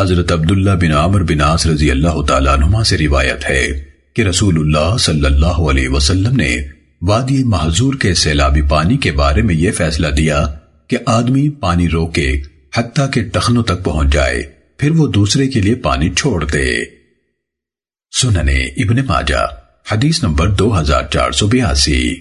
حضرت عبداللہ بن عامر بن عاص رضی اللہ تعالیٰ عنہما سے روایت ہے کہ رسول اللہ صلی اللہ علیہ وسلم نے وادی محضور کے سیلابی پانی کے بارے میں یہ فیصلہ دیا کہ آدمی پانی روکے حتیٰ کہ ٹخنوں تک پہنچ جائے، پھر وہ دوسرے کے لیے پانی چھوڑ دے۔ سننے ابن ماجہ، حدیث نمبر دو ہزار چار سو بیاسی۔